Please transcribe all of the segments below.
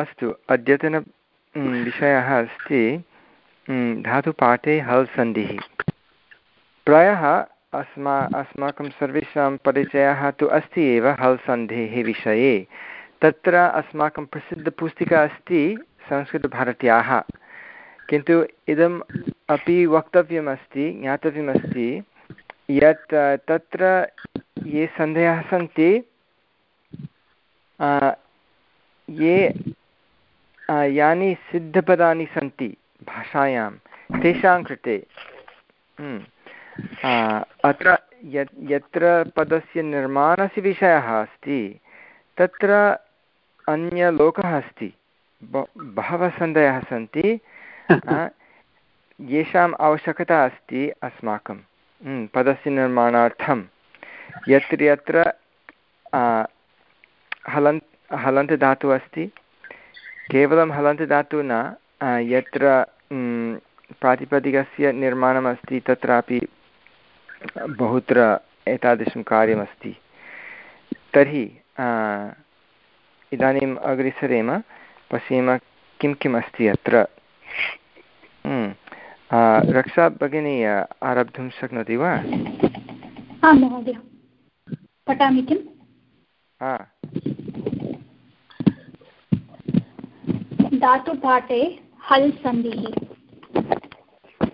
अस्तु। अद्यतन विषयः अस्ति धातुपाठे हल् सन्धिः। प्रायः अस्मा, अस्माकं सर्वेषां परिचयः तु अस्ति एव हल् सन्धेः विषये। तत्र अस्माकं प्रसिद्धपुस्तिका अस्ति, संस्कृतभारत्याः। किन्तु इदम् अपि वक्तव्यमस्ति, ज्ञातव्यमस्ति, यत्, तत्र ये सन्धयः सन्ति ये यानि सिद्धपदानि सन्ति भाषायां तेषां कृते। हम्म, अत्र यत्र पदस्य निर्माणस्य विषयः अस्ति तत्र अन्यलोकः अस्ति। बहवः सन्धयः सन्ति। येषाम् आवश्यकता अस्ति अस्माकं हम्म, पदस्य निर्माणार्थं। यत्र यत्र हलन्त् हलन्तधातुः अस्ति केवलं हलन्तधातुः न यत्र प्रातिपदिकस्य निर्माणमस्ति तत्रापि बहुत्र एतादृशं कार्यमस्ति। तर्हि इदानीम् अग्रे सरेम पश्येम किं किम् अस्ति अत्र? रक्षा भगिनी आरब्धुं शक्नोति वा? पठामि किम्? धातुपाठे हल् सन्धिः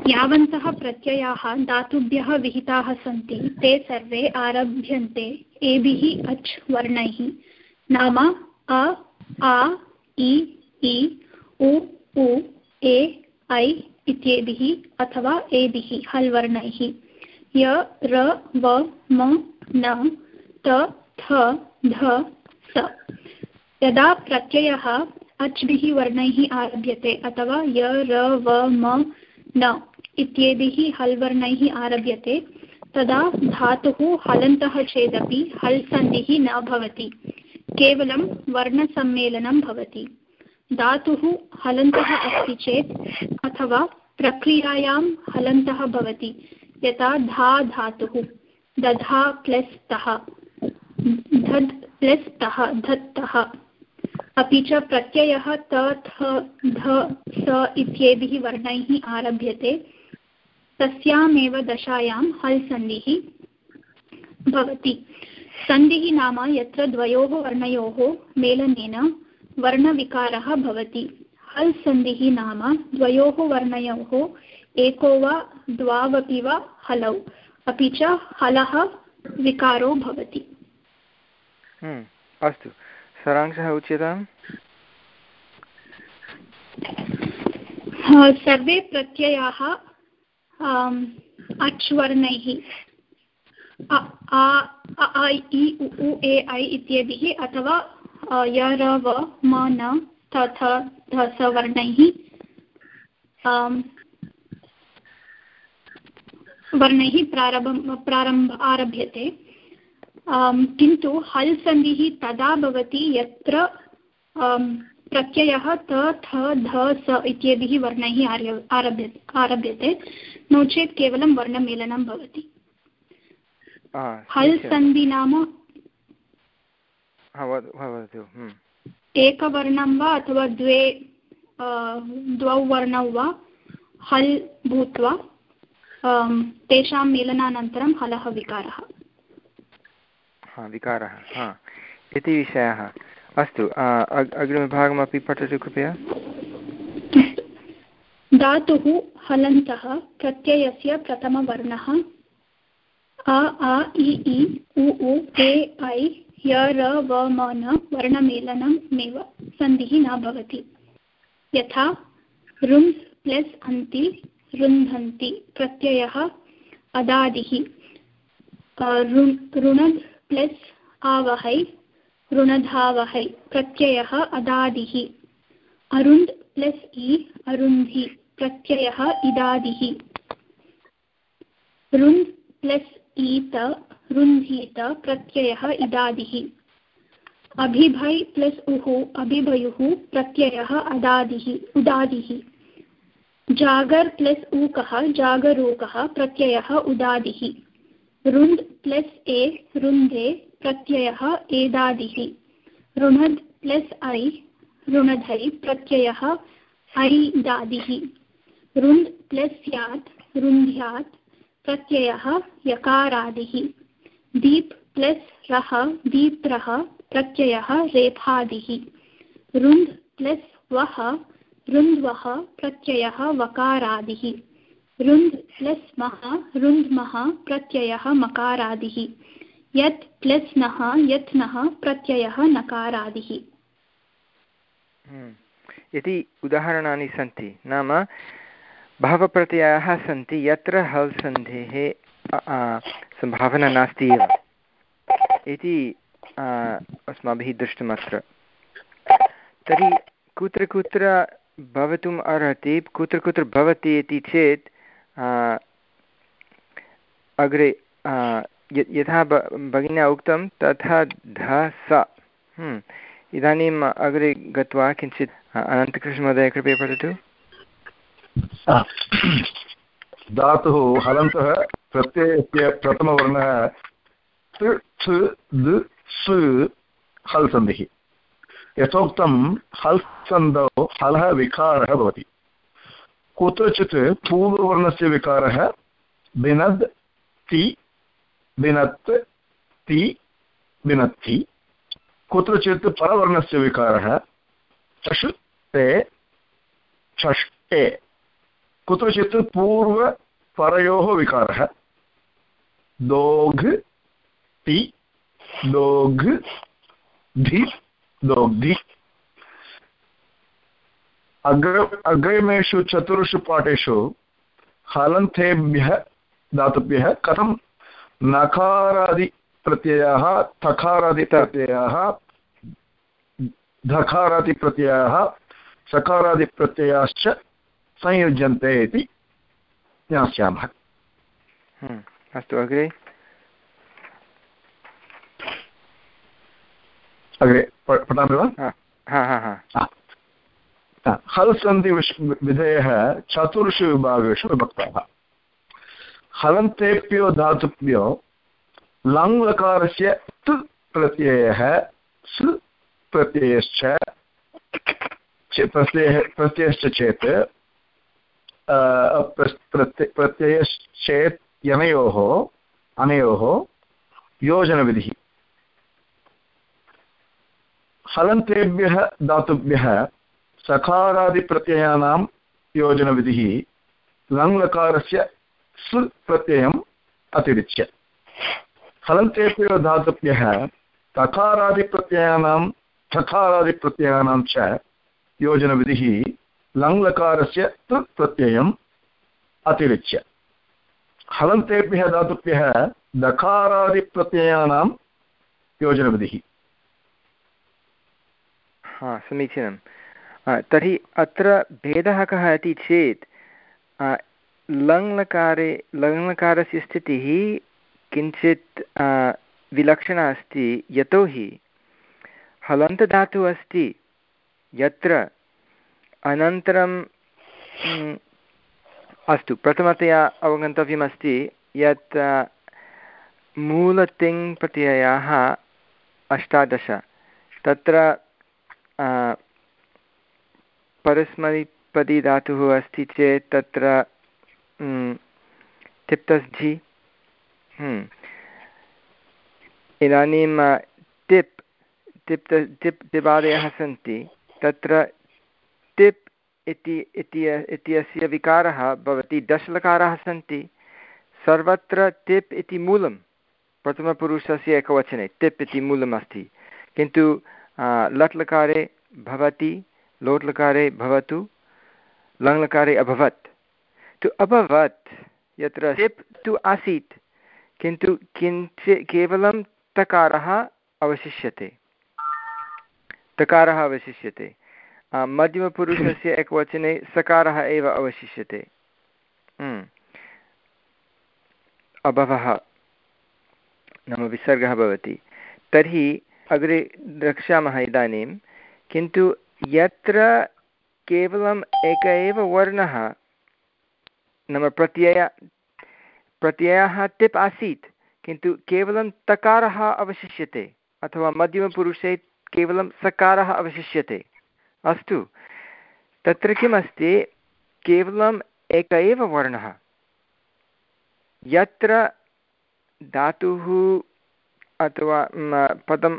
यावन्तः प्रत्ययाः धातुभ्यः विहिताः सन्ति, ते सर्वे आरभ्यन्ते, एभिः अच् वर्णैः। नाम अ, आ, इ इ, उ उ, ए, ऐ इत्येभिः अथवा एभिः हल् वर्णैः य, र, व, म, न, त, थ, ध, स। यदा प्रत्ययः अच्भिः वर्णैः आरभ्यते अथवा य, र, व, म, न इत्येभिः हल् वर्णैः आरभ्यते। तदा धातुः हलन्तः चेदपि हल् सन्धिः न भवति। केवलं वर्णसम्मेलनं भवति। धातुः हलन्तः अस्ति चेत् अथवा प्रक्रियायां हलन्तः भवति। यथा धा धातुः, दधा प्लस् तः, धद् प्लस् तः, धत्तः। अपि च प्रत्ययः त थ ध स इत्येभिः वर्णैः आरभ्यते। तस्यामेव दशायां हल् सन्धिः भवति। सन्धिः नाम यत्र द्वयोः वर्णयोः मेलनेन वर्णविकारः भवति। हल् सन्धिः नाम द्वयोः वर्णयोः एको वा द्वावपि वा हलौ अपि च हलः विकारो भवति। हम्म, अस्तु। सारांशः उच्यताम् सर्वे प्रत्ययाः अच् वर्णैः अ इ, उ ए, ऐ इत्यादिः अथवा य, र, व, म, न, थ थ, ध, स, वर्णैः। वर्णैः प्रारम्भ प्रारम्भ, आरभ्यते। किन्तु हल् सन्धिः तदा भवति यत्र प्रत्ययः त थ ध स इत्यादिः वर्णैः आर्य आरभ्यते आरभ्यते। नो चेत् केवलं वर्णमेलनं भवति। हल् सन्धि नाम हम्म। एकवर्णं वा अथवा द्वे द्वौ वर्णौ वा हल् भूत्वा तेषां मेलनानन्तरं हलः विकारः। हा, विकारः हा। इति विषयः। अस्तु अग्रिमभागमपि पठतु कृपया। धातुः हलन्तः प्रत्ययस्य प्रथमवर्णः। अ आ इ इ, उ उ, ए, ऐ, य, र, व, म, न वर्णमेलनमेव सन्धिः न भवति। यथा रुन् प्लस् अन्ति, रुन्धन्ति प्रत्ययः अदादिः। ऋणद् प्लस् आवहै, ऋणधावहै, प्रत्ययः अदादिः। अरुन्द् प्लस् इ, अरुन्धि, प्रत्ययः इदादिः। रुन्द् प्लस् ईत रुन्धीत प्रत्ययः इदादिः। अभिभै प्लस् उः, अभिभयुः, प्रत्ययः अदादिः, उदादिः। जागर् प्लस् ऊकः, जागरूकः, प्रत्ययः उदादिः। रुन्द् प्लस् ए रुन्धे प्रत्ययः एदादिः। ऋणद् प्लस् ऐ, रुणधै, प्रत्ययः ऐदादिः। रुन्द् प्लस् स्यात् रुन्ध्यात् प्रत्ययः यकारादिः। दीप् प्लस् रः दीप्रः प्रत्ययः रेफादिः। रुन्द् प्लस् वः रुन्द्वः प्रत्ययः वकारादिः। रुन्द् प्लस् मः रुन्द्मः प्रत्ययः मकारादिः। यत् प्लस् नः, यत् नः, प्रत्ययः नकारादिः। हम्म। इति उदाहरणानि सन्ति। नाम बहवः प्रत्ययाः सन्ति, यत्र हल् सन्धेः सम्भावना नास्ति एव। इति अस्माभिः दृष्टमत्र। तर्हि कुत्र कुत्र भवितुम् अर्हति, कुत्र कुत्र भवति इति चेत् अग्रे यथा भगिन्या उक्तं, तथा ध, स। हम्म। इदानीम् अग्रे गत्वा किञ्चित् अनन्तकृष्णमहोदय, कृपया पठतु। धातुः हलन्तः प्रत्ययस्य प्रथमवर्णः हल् सन्धिः। यथोक्तं हल् सन्धौ हलः विकारः भवति। कुत्रचित् पूर्ववर्णस्य विकारः बिनद् ति बिनत् ति बिनत्ति कुत्रचित् परवर्णस्य विकारः चषु ते षष्टे कुत्रचित् पूर्वपरयोः विकारः दोघ् ति, दोघ् धि दोग्धि अग्र अग्रिमेषु चतुर्षु पाठेषु हलन्तेभ्यः धातुभ्यः कथं? नकारादिप्रत्ययाः तकारादिप्रत्ययाः धकारादिप्रत्ययाः सकारादिप्रत्ययाश्च संयुज्यन्ते इति ज्ञास्यामः। हम्म, अस्तु अग्रे। अग्रे पठामि वा? हल् सन्धि विधयः चतुर्षु विभागेषु विभक्ताः। हलन्तेभ्यो धातुभ्यो लङ्लकारस्य तु प्रत्ययः, सु प्रत्ययश्च प्रत्ययः, प्रत्ययश्च चेत् प्रत्ययश्चेत् यनयोः, अनयोः योजनविधिः। हलन्तेभ्यः, धातुभ्यः सकारादिप्रत्ययानां योजनविधिः लङ्लकारस्य सु प्रत्ययम् अतिरिच्य। हलन्तेभ्यो धातुभ्यः तकारादिप्रत्ययानां ठकारादिप्रत्ययानां च योजनविधिः लङ्लकारस्य तु प्रत्ययम् अतिरिच्य। हलन्तेभ्यः धातुभ्यः दकारादिप्रत्ययानां योजनविधिः। हा तर्हि अत्र भेदः कः इति चेत् लङ्लकारे, लङ्लकारस्य स्थितिः किञ्चित् विलक्षणा अस्ति यतोहि हलन्तधातुः अस्ति, यत्र अनन्तरं अस्तु, प्रथमतया अवगन्तव्यमस्ति यत् मूलतिङ् प्रत्ययाः अष्टादश, तत्र परस्मैपदी धातुः अस्ति चेत् तत्र तिप्तस्झि इदानीं टिप् तिप्त टिप् दिवादयः सन्ति। तत्र टिप् इति इत्यस्य विकारः भवति। दशलकाराः सन्ति। सर्वत्र टिप् इति मूलं प्रथमपुरुषस्य एकवचने टिप् इति मूलम् अस्ति। किन्तु लट्लकारे भवति। लोट्लकारे भवतु, लङ्लकारे अभवत्। तु अभवत्, यत्र टिप् तु आसीत्, किन्तु किञ्चित् केवलं तकारः अवशिष्यते। तकारः अवशिष्यते। मध्यमपुरुषस्य एकवचने सकारः एव अवशिष्यते। अभवः। नाम विसर्गः भवति। तर्हि अग्रे द्रक्ष्यामः इदानीं। किन्तु यत्र केवलम् एक एव वर्णः। नाम प्रत्यय, प्रत्ययः टिप् आसीत्, किन्तु केवलं तकारः अवशिष्यते, अथवा मध्यमपुरुषे केवलं सकारः अवशिष्यते। अस्तु, तत्र किमस्ति? केवलम् एक एव वर्णः। यत्र धातुः अथवा पदं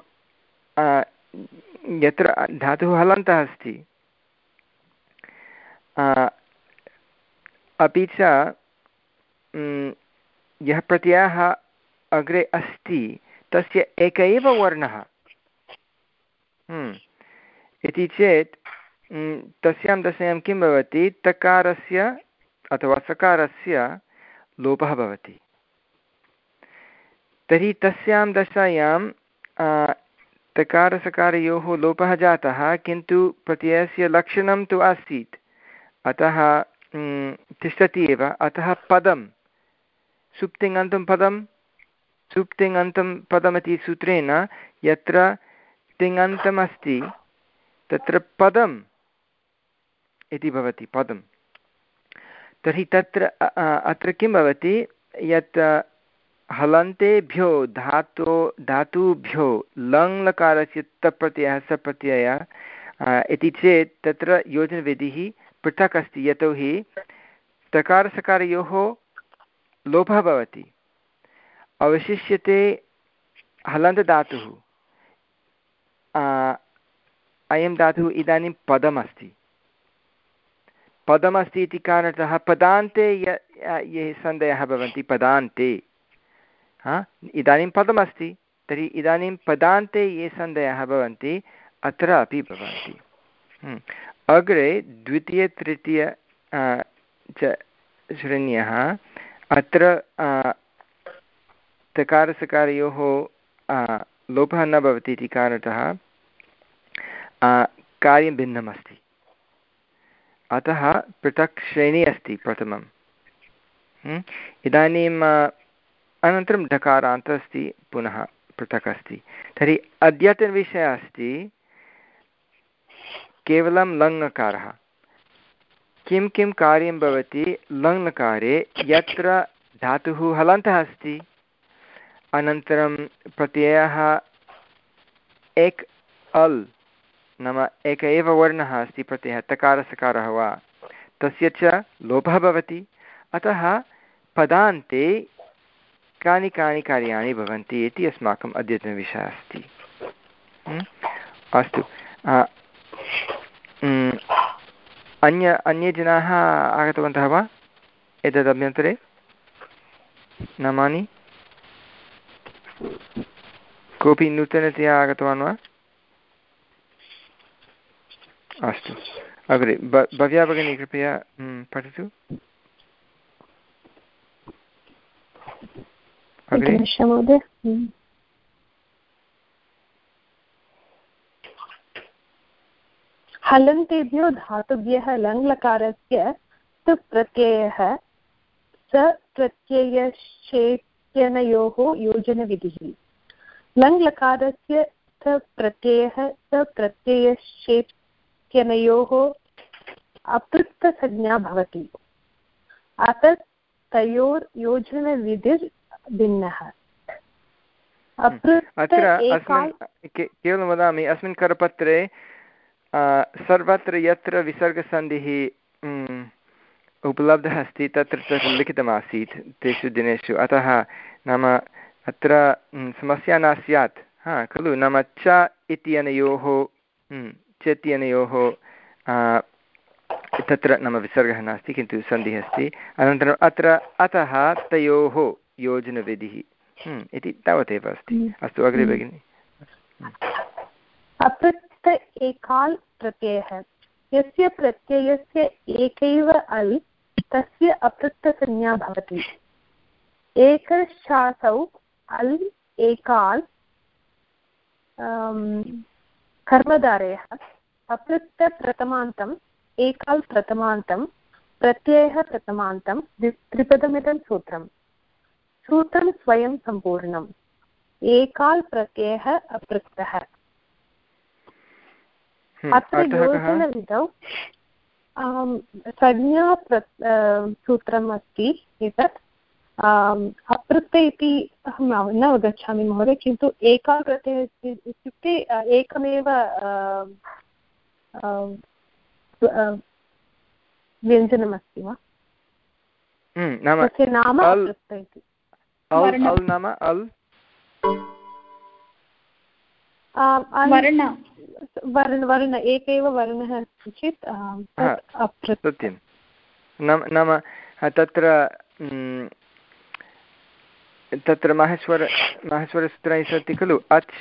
यत्र धातुः हलन्तः अस्ति अपि च यः प्रत्ययः अग्रे अस्ति, तस्य एक एव वर्णः। इति चेत् तस्यां दशायां किं भवति तकारस्य अथवा सकारस्य लोपः भवति तर्हि तस्यां दशायां तकारसकारयोः लोपः जातः, किन्तु प्रत्ययस्य लक्षणं तु आसीत्। अतः तिष्ठति एव। अतः पदं। सुप्तिङन्तं पदं। सुप्तिङन्तं पदमिति सूत्रेण यत्र तिङन्तमस्ति, तत्र पदम् इति भवति पदं तर्हि तत्र अत्र किं भवति? यत् हलन्तेभ्यो धातो धातुभ्यो लङ्लकारस्य तप्रत्ययः सप्रत्ययः इति चेत् तत्र योजनविधिः पृथक् अस्ति यतोहि तकारसकारयोः लोपः भवति। अवशिष्यते हलन्तधातुः। अयं धातुः इदानीं पदमस्ति। पदमस्ति इति कारणतः पदान्ते य ये सन्देहः भवन्ति, पदान्ते। हा? इदानीं पदमस्ति, तर्हि इदानीं पदान्ते ये सन्देहः भवन्ति, अत्र अपि भवन्ति। हम्म। अग्रे द्वितीयतृतीय च श्रेण्यः। अत्र तकारसकारयोः लोपः न भवति इति कारणतः कार्यं भिन्नमस्ति। अतः पृथक् श्रेणी अस्ति प्रथमं हम्म? अनन्तरं ढकारान्तः अस्ति पुनः पृथक् अस्ति तर्हि अद्यतनविषयः अस्ति, केवलं लङ्लकारः किं किं कार्यं भवति लङ्लकारे यत्र धातुः हलन्तः अस्ति, अनन्तरं प्रत्ययः एक् अल् नाम एक एव वर्णः अस्ति, प्रत्ययः तकारसकारः वा, तस्य च लोभः भवति। अतः पदान्ते कानि कानि कार्याणि भवन्ति इति अस्माकम् अद्यतनविषयः अस्ति। अस्तु। अन्य अन्ये जनाः आगतवन्तः वा एतदभ्यन्तरे? नामानि कोऽपि नूतनतया आगतवान् वा? अस्तु। अग्रे भव्या भगिनी, कृपया पठतु। अग्रे हम्म। हलन्तेभ्यो धातुभ्यः लङ्लकारस्य प्रत्ययः स प्रत्ययशेत्यनयोः योजनविधिः। लङ्लकारस्य स प्रत्ययः स प्रत्ययशेत् इत्यनयोः अपृक्तसंज्ञा भवति। अतः तयोर्योजनविधिर्भिन्नः अत्र अस्मिन् केवलं वदामि अस्मिन् करपत्रे सर्वत्र यत्र विसर्गसन्धिः उपलब्धः अस्ति तत्र तत्र लिखितमासीत् तेषु दिनेषु। अतः नाम अत्र समस्या न स्यात्। हा खलु नाम च इत्यनयोः चेत्यनयोः तत्र नाम विसर्गः नास्ति किन्तु सन्धिः अस्ति। अनन्तरम् अत्र अतः तयोः योजनविधिः। हम्म, इति तावदेव अस्ति। हम्म। अस्तु अग्रे हम्म। भगिनि। अपृक्त एकाल् प्रत्ययः। यस्य प्रत्ययस्य एकैव अल् तस्य अपृक्तसंज्ञा भवति। एकशासौ अल् एकाल् कर्मधारयः। अपृक्तप्रथमान्तम् एकाल् प्रथमान्तं प्रत्ययः प्रथमान्तं त्रिपदमिदं सूत्रं सूत्रं स्वयं सम्पूर्णम् एकाल् प्रत्ययः अपृक्तः। हम्म, अत्र योजनविधौ संज्ञा सूत्रम् अस्ति एतत्। अपृक्त इति अहं न अवगच्छामि महोदय किन्तु एकाग्रते इत्युक्ते एकमेव व्यञ्जनमस्ति वा? नाम तस्य नाम नाम अल् वर्ण वर्ण वर्ण एक एव वर्णः अस्ति चेत् सत्यं नाम तत्र तत्र माहेश्वर माहेश्वरसूत्राणि सन्ति खलु अच्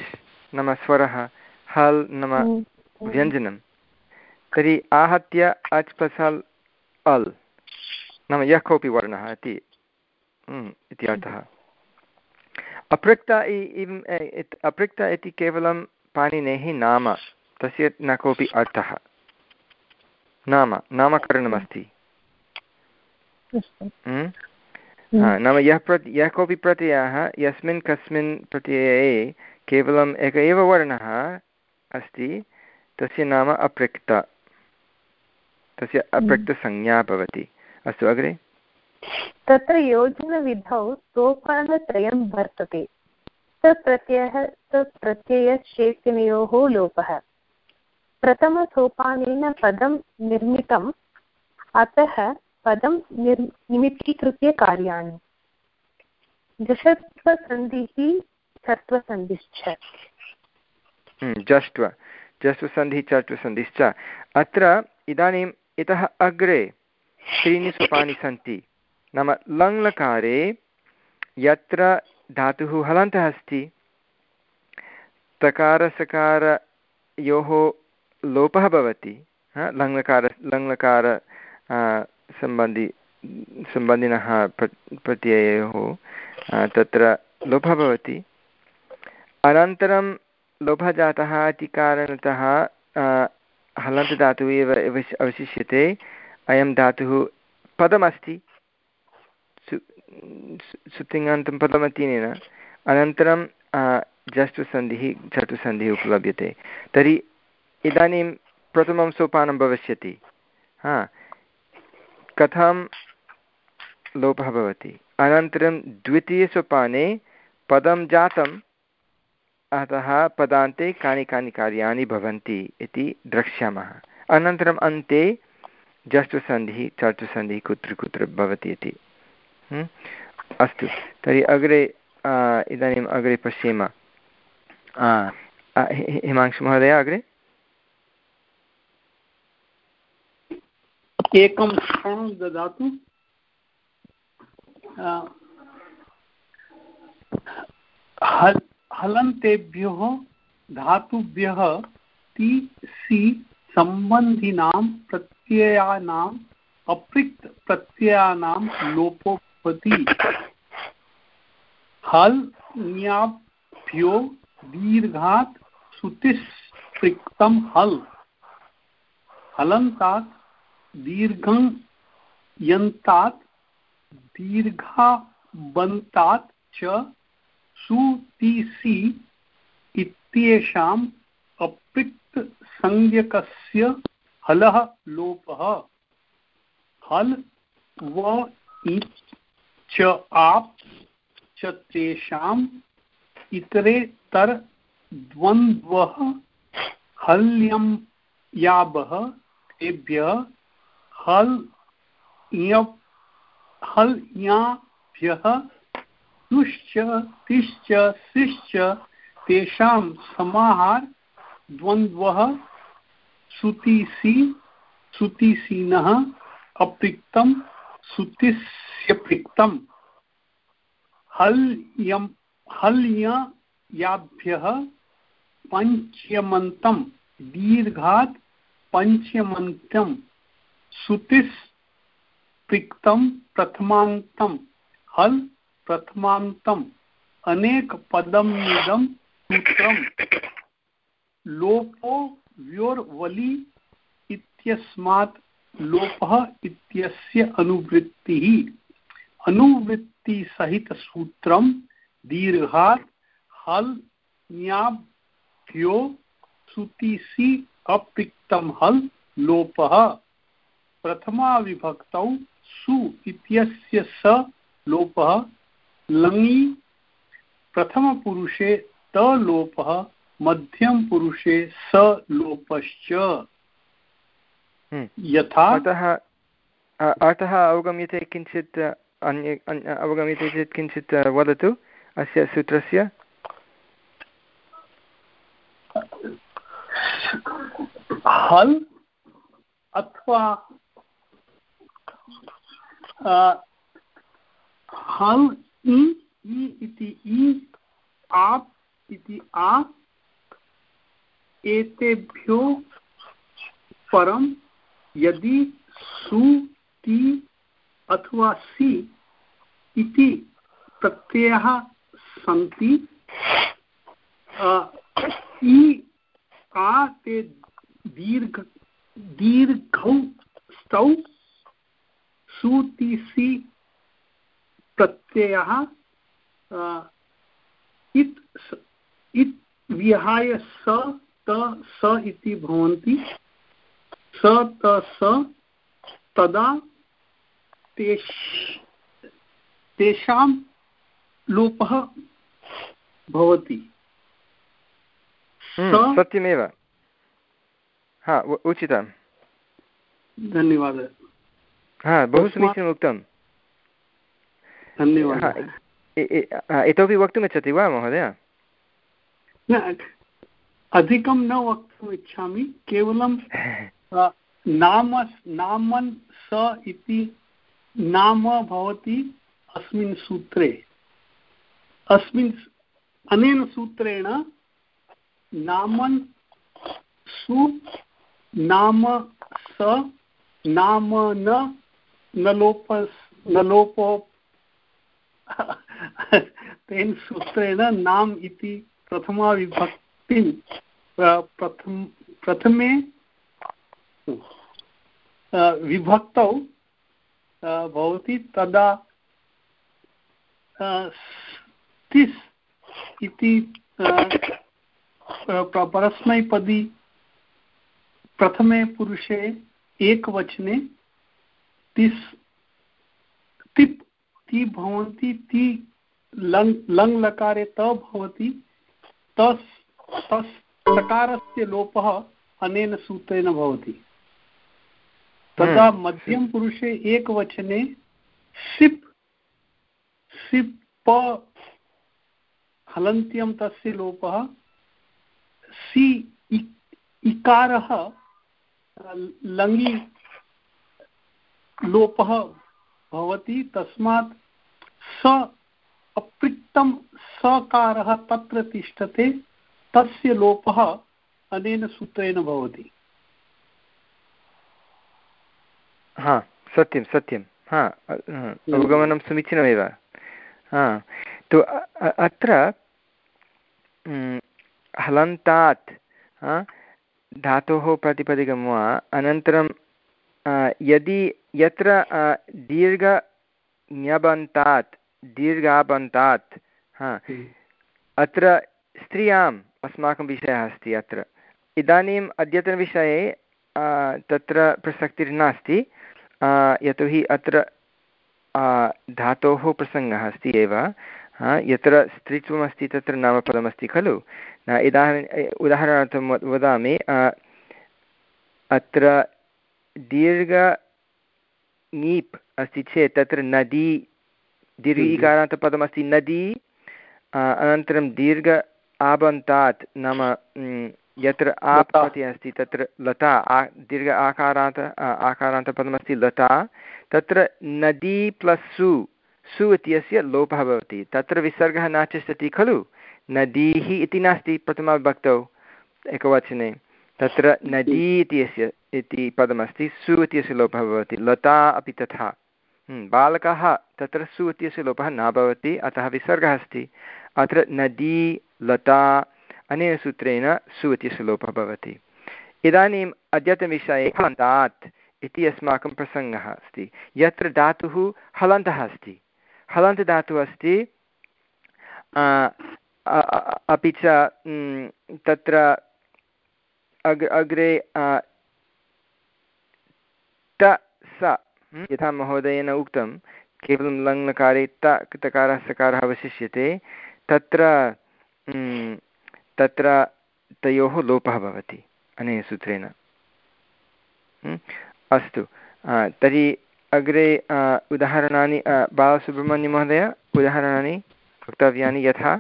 नाम स्वरः हल् नाम व्यञ्जनं तर्हि आहत्य अच् प्लस् हल् अल् नाम यः कोऽपि वर्णः इति इति अर्थः अपृक्त अपृक्ता इति केवलं पाणिनेः नाम तस्य न कोऽपि अर्थः। नाम नामकरणमस्ति। नाम यः प्रति यः कोऽपि प्रत्ययः यस्मिन् कस्मिन् प्रत्यये केवलम् एक एव वर्णः अस्ति तस्य नाम अपृक्त। तस्य अपृक्तसंज्ञा भवति। अस्तु अग्रे? तत्र योजनविधौ सोपानत्रयं वर्तते। तत् प्रत्ययः तत् लोपः। प्रथमसोपानेन पदं निर्मितम्, अतः पदं निर् निमित्तीकृत्य कार्याणि। जषत्वसन्धिः चत्वसन्धिश्च। जष्ट्व। जस्वसन्धिः चत्वसन्धिश्च। अत्र इदानीम् इतः अग्रे त्रीणि सोपानि सन्ति। नाम लङ्लकारे यत्र धातुः हलन्तः अस्ति, तकारसकारयोः लोपः भवति लङ्लकार लङ्लकार सम्बन्धि, सम्बन्धिनः प्र, प्रत्यययोः तत्र लोपः भवति। अनन्तरं लोपः जातः इति कारणतः हलन्तदातुः एव अवशिष्यते, अयं धातुः पदमस्ति। सुतिङन्तं पदमतीनेन अनन्तरं जष्टुसन्धिः झटुसन्धिः उपलभ्यते। तर्हि इदानीं प्रथमं सोपानं भविष्यति। हा, कथं लोपः भवति? अनन्तरं द्वितीयसोपाने पदं जातम्, अतः पदान्ते कानि कानि कार्याणि भवन्ति इति द्रक्ष्यामः। अनन्तरम् अन्ते जष्टुसन्धिः चर्चुसन्धिः कुत्र कुत्र भवति इति। अस्तु। तर्हि अग्रे इदानीम् अग्रे पश्येम। हिमांशुमहोदय अग्रे? एकं क्षणं ददातु। हल् हलन्तेभ्यः धातुभ्यः ति सि सम्बन्धिनां प्रत्ययानाम् अपृक् प्रत्ययानां लोपो भवति हल् ञाभ्यो दीर्घात् श्रुतिस्पृक्तं हल्। हलन्तात् दीर्घं यन्तात् दीर्घाबन्तात् च सुतिसि इत्येषाम् अपृक्तसंज्ञकस्य हलः लोपः। हल् व च आप च तेषाम् इतरेतर द्वन्द्वः हल्यं याबः तेभ्यः हल् हल् याभ्यः तुश्च समाहार द्वन्द्वः सुतिसि सुतिसीनः सुतिस्य पृक्तं हल्यं हल्ययाभ्यः पञ्चमन्तं दीर्घात् पञ्चमन्तं सुतिस् पृक्तं प्रथमान्तं। हल् प्रथमान्तम् अनेकपदमिदं सूत्रं लोपो व्योर्वलि इत्यस्मात् लोपः इत्यस्य अनुवृत्तिः। अनुवृत्तिसहितसूत्रं दीर्घात्, हल् न्याभ्यो सुतिसि अपृक्तं हल्, लोपः। प्रथमाविभक्तौ सु इत्यस्य स, लोपः। लङि, प्रथमपुरुषे तलोपः मध्यमपुरुषे स, लोपश्च। यथा? अतः अतः अवगम्यते किञ्चित् अन्य अवगम्यते चेत् किञ्चित् वदतु अस्य सूत्रस्य। हल् अथवा हल् इ इति इ आप् इति आ एतेभ्यो परं यदि सु, ति अथवा सि इति प्रत्ययः सन्ति इ, आ, ते दीर्घ, दीर्घौ स्तौ सुतिसि प्रत्ययः इत् इत् विहाय स, त, स इति भवन्ति। स त स तदा तेष तेषां लोपः भवति। हम्म, सत्यमेव। हा उचितं धन्यवादः। हा बहु समीचीनम् उक्तं धन्यवादः। इतोपि वक्तुमिच्छति वा महोदय? अधिकं न वक्तुम् इच्छामि केवलं नाम, नामन् स इति नाम भवति अस्मिन् सूत्रे। अस्मिन् अनेन सूत्रेण नामन् सु, नाम स, नाम न न लोप, न लोपो, तेन सूत्रेण नाम इति प्रथमा विभक्तिं प्रथम प्रथमे विभक्तौ भवति तदा तिस् इति परस्मैपदी प्रथमे पुरुषे एकवचने तिस्, तिप्, ति भवन्ति, ति लङ् लङ् लकारे त भवति, तस् तस् लकारस्य लोपः अनेन सूत्रेण भवति। तदा हम्म। मध्यमपुरुषे एकवचने सिप् सिप् हलन्त्यं तस्य लोपः सि इकारः लङि लोपः भवति तस्मात् स अपृक्तं सकारः तत्र तिष्ठते तस्य लोपः अनेन सूत्रेण भवति हा सत्यं सत्यं. हा अवगमनं समीचीनमेव. हा तु अत्र हलन्तात् धातोः प्रातिपदिकं वा अनन्तरं यदि यत्र दीर्घ ञबन्तात् दीर्घाबन्तात् हा हम्म। अत्र स्त्रियाम् अस्माकं विषयः अस्ति अत्र. इदानीम् अद्यतनविषये तत्र प्रसक्तिर्नास्ति। यतोहि अत्र धातोः प्रसङ्गः अस्ति एव। यत्र स्त्रीत्वमस्ति, तत्र नामपदमस्ति, खलु? इदाहरण उदाहरणार्थं वदामि। अत्र दीर्घ ङीप् अस्ति चेत्, तत्र नदी दीर्घ हम्म। नदी अनन्तरं दीर्घ आबन्तात् नाम यत्र आप् प्रति अस्ति तत्र लता आ दीर्घ आकारान्त आकारान्तपदमस्ति लता। तत्र नदी प्लस् सु सु इत्यस्य लोपः भवति। तत्र विसर्गः न तिष्ठति खलु। नदीः इति नास्ति प्रथमाविभक्तौ एकवचने। तत्र नदी इत्यस्य इति पदमस्ति सु इत्यस्य लोपः भवति। लता अपि तथा। बालकः तत्र सु इत्यस्य लोपः न भवति अतः विसर्गः अस्ति। अत्र नदी लता अनेन सूत्रेण सु इत्यस्य लोपः भवति। इदानीम् अद्यतनविषये हलन्तात् इति अस्माकं प्रसङ्गः अस्ति। यत्र धातुः हलन्तः अस्ति। हलन्तधातुः अस्ति अपि च तत्र अग्, अग्रे त, स यथा महोदयेन उक्तं, केवलं लङ्लकारे त तकारः सकारः अवशिष्यते, तत्र तत्र तयोः लोपः भवति अनेन सूत्रेण। अस्तु। तर्हि अग्रे उदाहरणानि बालसुब्रह्मण्यमहोदय उदाहरणानि, वक्तव्यानि यथा?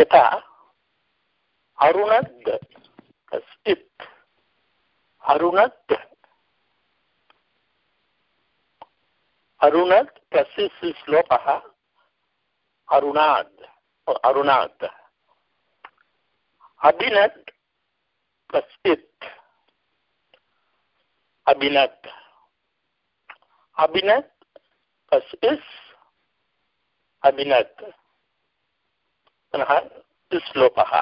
यथा, अरुणद् कश्चित् अरुणद् अरुणद् तस्य श्लोकः, अरुणाद् अरुणात् अभिनत् कश्चित् अभिनत्। अभिनत् कश्चित् अभिनत्। श्लोकः।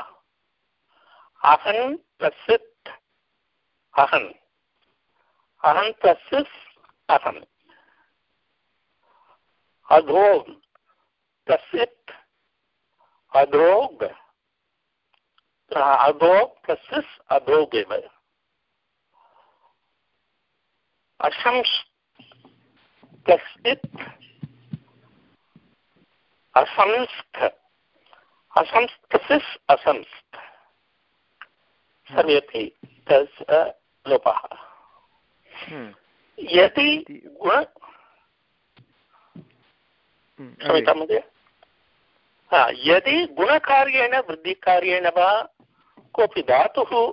अहन् प्रसित् अहन् अहन् प्रसिस् अहन् अधोग्। प्रसित् अधोग्। अधोग् प्रसिस् अधोग् एव अशंस् कश्चित् असंस्थ। असंस्थसिस् असंस्थ। सर्वेपि तस्य लोपः। यदि गुण क्षम्यतां महोदय। यदि गुणकार्येण वृद्धिकार्येण वा कोऽपि धातुः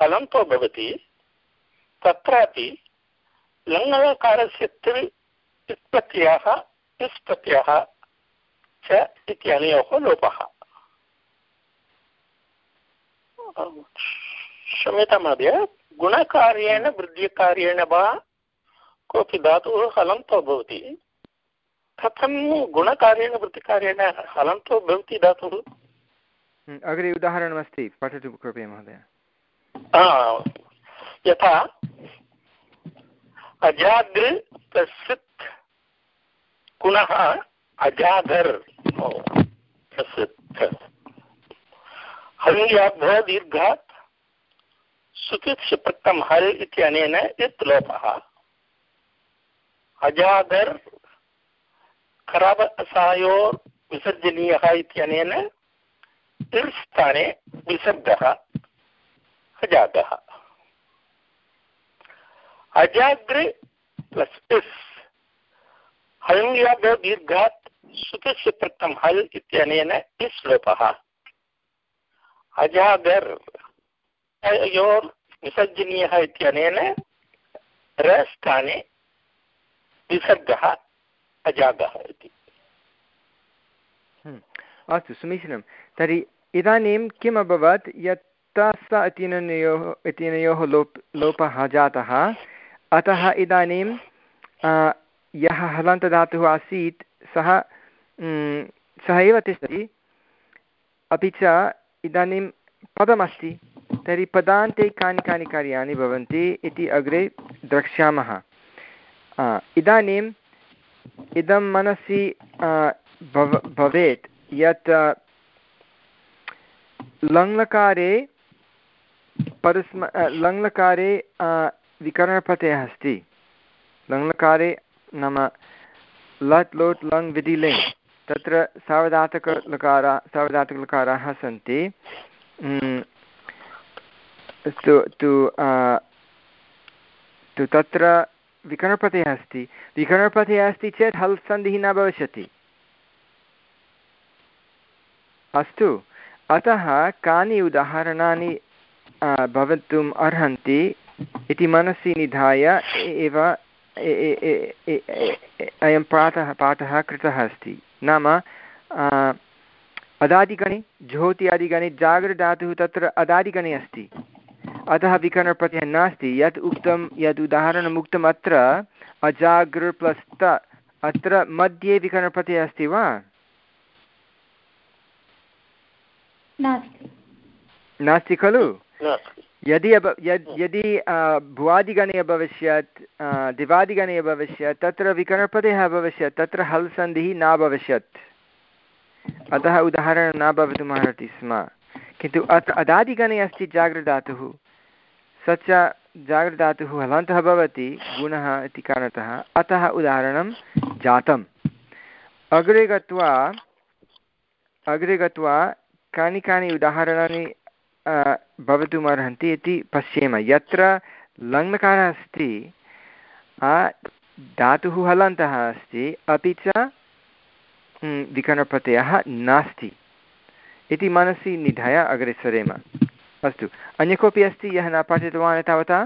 हलन्तो भवति, तत्रापि लङ्लकारस्य त्रि प्रत्ययः तिस् च इत्यनयोः लोपः। महोदय, गुणकार्येण, वृद्धिकार्येण वा कोऽपि धातुः हलन्तो भवति? कथं गुणकार्येण वृत्तिकार्येण हलन्तो भवति धातुः? अग्रे उदाहरणमस्ति, पठतु कृपया महोदय। यथा अजागृ प्रसित् पुनः प्रसित्। हल्याभ्य दीर्घात् हल् इत्यनेन इत् लोपः। अजागर् खराब असायोर् विसर्जनीयः इत्यनेन स्थाने विसर्गः अजागः। अजाग्रे प्लस् इस् हल्ङ्याभ्य दीर्घात् सुतस्य प्रक्तं हल् इत्यनेन इस् लोपः अजागर् योर् विसर्जनीयः इत्यनेन र स्थाने विसर्गः अजागः इति। अस्तु समीचीनं तर्हि इदानीं किम् अभवत्? यत् तस इत्यनयोः इत्यनयोः लोप्, लोपः जातः। अतः इदानीं यः हलन्तधातुः आसीत्, सः सः एव तिष्ठति। अपि च इदानीं पदमस्ति। तर्हि पदान्ते कानि कानि कार्याणि भवन्ति इति अग्रे द्रक्ष्यामः। इदानीम् इदं मनसि भव, भवेत्। यत् लङ्लकारे परस्म लङ्लकारे विकरणप्रत्ययः अस्ति। लङ्लकारे नाम लट् लोट् लङ् विधि लिङ्। तत्र सावधातकलकाराः सावधातकलकाराः सन्ति। तु तु तत्र विकरणप्रत्ययः अस्ति। विकरणप्रत्ययः अस्ति चेत् हल् न भविष्यति। अस्तु। अतः कानि उदाहरणानि भवितुम् अर्हन्ति इति मनसि निधाय एव अयं पाठः पाठः कृतः अस्ति। नाम अदादिगणे, ज्योत्यादिगणे जागरधातुः तत्र अदादिगणे अस्ति। अतः विकरणप्रत्ययः नास्ति। यत् उक्तं, यद् उदाहरणम् उक्तम् अत्र, अजागृ प्लस् अत्र मध्ये विकरणप्रत्ययः अस्ति वा? नास्ति। खलु? यदि अभ यदि भुवादिगणे अभविष्यत् दिवादिगणे अभविष्यत् तत्र विकरणपदः अभविष्यत् तत्र हल् सन्धिः न भविष्यत् अतः उदाहरणं न भवितुम् अर्हति स्म। किन्तु अत्र अदादिगणे अस्ति जागृधातुः स च जागृधातुः हलन्तः भवति गुणः इति कारणतः। अतः उदाहरणं जातम्। अग्रे गत्वा अग्रे गत्वा कानि कानि उदाहरणानि भवितुमर्हन्ति इति पश्येम। यत्र लङ्लकारः अस्ति धातुः हलन्तः अस्ति, अपि च विकरणप्रत्ययः नास्ति। इति मनसि निधाय अग्रे सरेम। अस्तु। अन्य कोऽपि अस्ति? यः न पाठितवान् तावता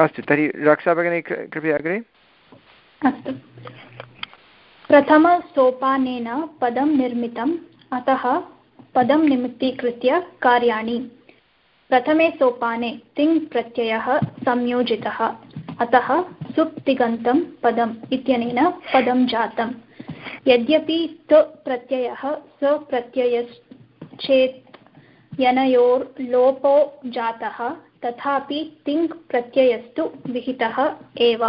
अस्तु, तर्हि रक्षा भगिनी कृपया अग्रे। अस्तु। प्रथमसोपानेन पदं निर्मितम्। अतः पदं निमित्तीकृत्य कार्याणि। प्रथमे सोपाने तिङ् प्रत्ययः संयोजितः। अतः सुप्तिगन्तं पदम् इत्यनेन पदं जातम्। यद्यपि त प्रत्ययः स यनयोर्लोपो जातः, तथापि तिङ् प्रत्ययस्तु विहितः एव।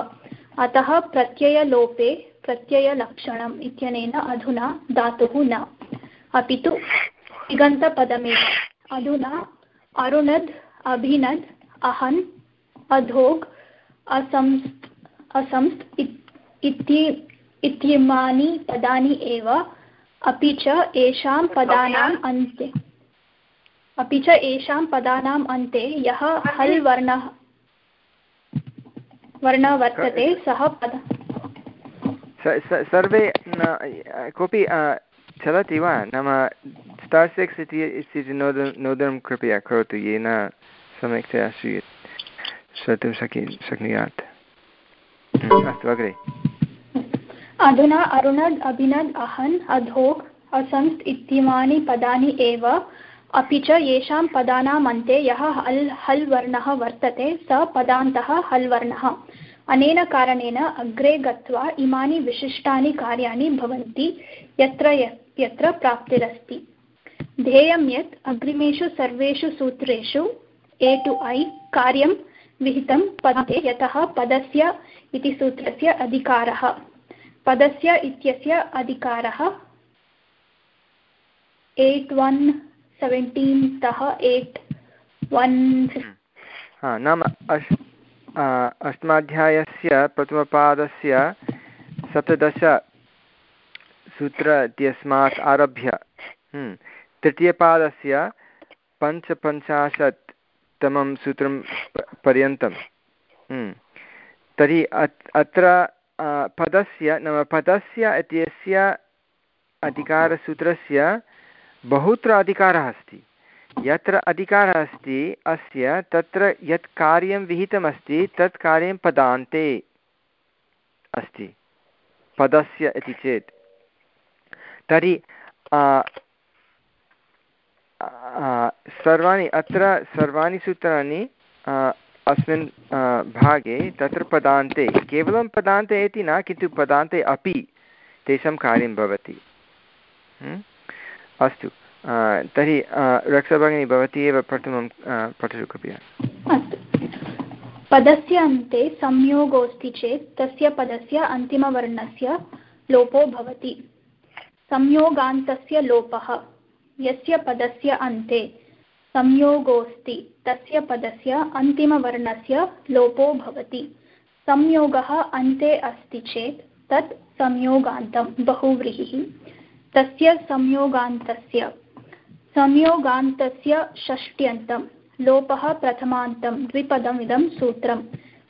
अतः प्रत्ययलोपे प्रत्ययलक्षणम् इत्यनेन अधुना धातुः न। अपि तु तिगन्तपदमेव अधुना अरुणद्, अभिनद्, अहन्, अधोग्, असंस् असंस् इत्येमानि पदानि एव। अपि च येषां पदानाम् अन्ते। अपि च येषां पदानाम् अन्ते। यः हल् वर्णः वर्णः वर्तते, सः पद सर्वे कोऽपि चलति वा? नाम स्टार् सिक्स् इति नोदनं कृपया करोतु, येन सम्यक्तया श्रूयते श्रोतुं शक्य, शक्नुयात्। अस्तु, अग्रे। अधुना अरुणद् अभिनद् अहन्, अधोक् असंस् इत्येमानि पदानि एव, अपि च येषां पदानाम् अन्ते यः हल् हल् वर्णः वर्तते, स पदान्तः हल् वर्णः। अनेन कारणेन अग्रे गत्वा इमानि विशिष्टानि कार्याणि भवन्ति, यत्र यत्र प्राप्तिरस्ति। ध्येयं यत् अग्रिमेषु सर्वेषु सूत्रेषु ए टु ऐ कार्यं विहितं पदे यतः पदस्य इति सूत्रस्य अधिकारः। पदस्य इत्यस्य अधिकारः एट् वन् सेवेण्टीन् तः एट् वन् नाम अष् अष्टमाध्यायस्य प्रथमपादस्य सप्तदश सूत्र इत्यस्मात् आरभ्य हम्म, तृतीयपादस्य पञ्चपञ्चाशत् तमं सूत्रं पर्यन्तं हम्म। तर्हि अत्र पदस्य नाम पदस्य इत्यस्य अधिकारसूत्रस्य बहुत्र अधिकारः अस्ति यत्र अधिकारः अस्ति, अस्य तत्र यत् कार्यं विहितमस्ति, तत् कार्यं पदान्ते अस्ति, पदस्य इति चेत्। तर्हि सर्वाणि, अत्र सर्वाणि सूत्राणि अस्मिन् भागे तत्र पदान्ते। केवलं पदान्ते इति न, किन्तु पदान्ते अपि तेषां कार्यं भवति। अस्तु। तर्हि रक्षाभगिनी, भवती एव प्रथमं पठतु कृपया। पदस्य अन्ते संयोगोऽस्ति चेत् तस्य पदस्य अन्तिमवर्णस्य लोपो भवति। संयोगान्तस्य लोपः, यस्य पदस्य अन्ते संयोगोऽस्ति, तस्य पदस्य अन्तिमवर्णस्य लोपो भवति। संयोगः अन्ते अस्ति चेत् तत् संयोगान्तं बहुव्रीहिः। तस्य संयोगान्तस्य संयोगान्तस्य षष्ट्यन्तं। लोपः प्रथमान्तं द्विपदमिदं सूत्रं।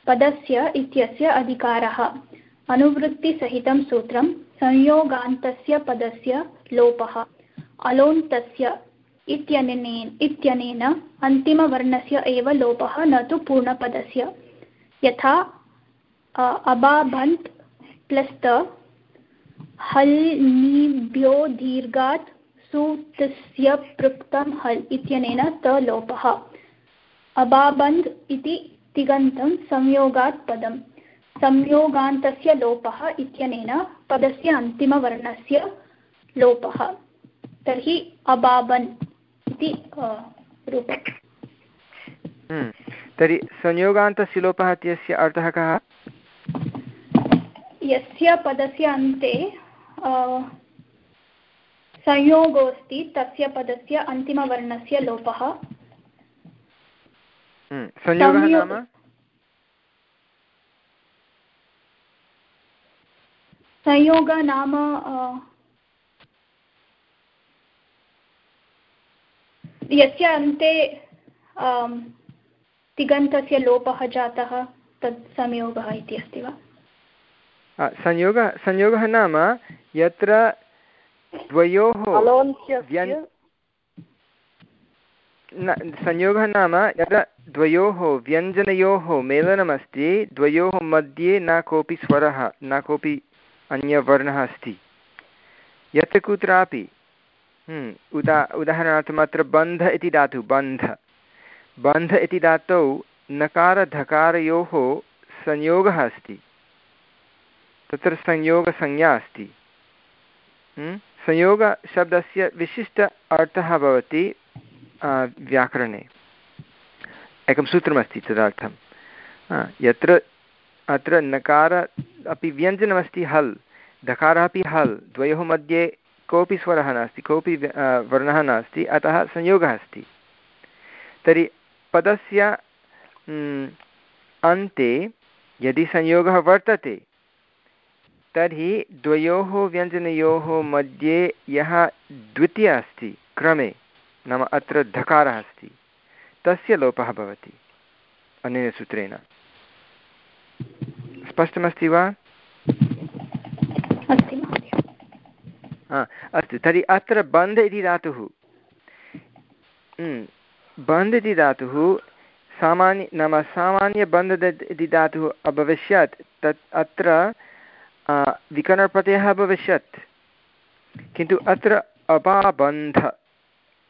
पदस्य इत्यस्य अधिकारः। अनुवृत्तिसहितं सूत्रं, संयोगान्तस्य पदस्य लोपः। अलोन्तस्य इत्यनेन इत्यनेन अन्तिमवर्णस्य एव लोपः, न तु पूर्णपदस्य। यथा अबाभन्त् प्लस्त हल्निभ्यो दीर्घात् सूतस्य पृक्तं हल् इत्यनेन त लोपः। अबाबन्ध् इति तिगन्तं संयोगात् पदं संयोगान्तस्य लोपः इत्यनेन पदस्य अन्तिमवर्णस्य लोपः। तर्हि अबाबन् इति रूपम्। हम्म। तर्हि संयोगान्तस्य लोपः इत्यस्य अर्थः कः? यस्य पदस्य अन्ते संयोगोऽस्ति तस्य पदस्य अन्तिमवर्णस्य लोपः हम्म। संयोगः नाम संयोगः नाम यस्य अन्ते तिगन्तस्य लोपः जातः तत् संयोगः इति अस्ति वा संयोगः संयोगः नाम यत्र द्वयोः संयोगः नाम यत्र द्वयोः व्यञ्जनयोः मेलनमस्ति द्वयोः मध्ये न कोऽपि स्वरः न कोऽपि अन्यवर्णः अस्ति। यत्र कुत्रापि हम्म, उदा उदाहरणार्थम् अत्र बन्ध इति धातुः बन्ध। बन्ध इति धातौ नकारधकारयोः संयोगः अस्ति। तत्र संयोगसंज्ञा अस्ति। हम्म, संयोगशब्दस्य विशिष्ट अर्थः भवति व्याकरणे। एकं सूत्रमस्ति तदर्थं। यत्र, अत्र नकार अपि व्यञ्जनमस्ति, हल्। धकारः अपि हल्। द्वयोः मध्ये कोऽपि स्वरः नास्ति, कोऽपि वर्णः नास्ति, अतः संयोगः अस्ति। तर्हि पदस्य अन्ते यदि संयोगः वर्तते तर्हि द्वयोः व्यञ्जनयोः मध्ये यः द्वितीयः अस्ति क्रमे नाम अत्र धकारः अस्ति तस्य लोपः भवति अनेन सूत्रेण। स्पष्टमस्ति वा? अस्तु तर्हि अत्र बन्ध इति धातुः। बन्ध इति धातुः सामान्य नाम सामान्यबन्ध इति धातुः अभविष्यत् तत् अत्र विकरणप्रत्ययः अभविष्यत् किन्तु अत्र अबाबन्ध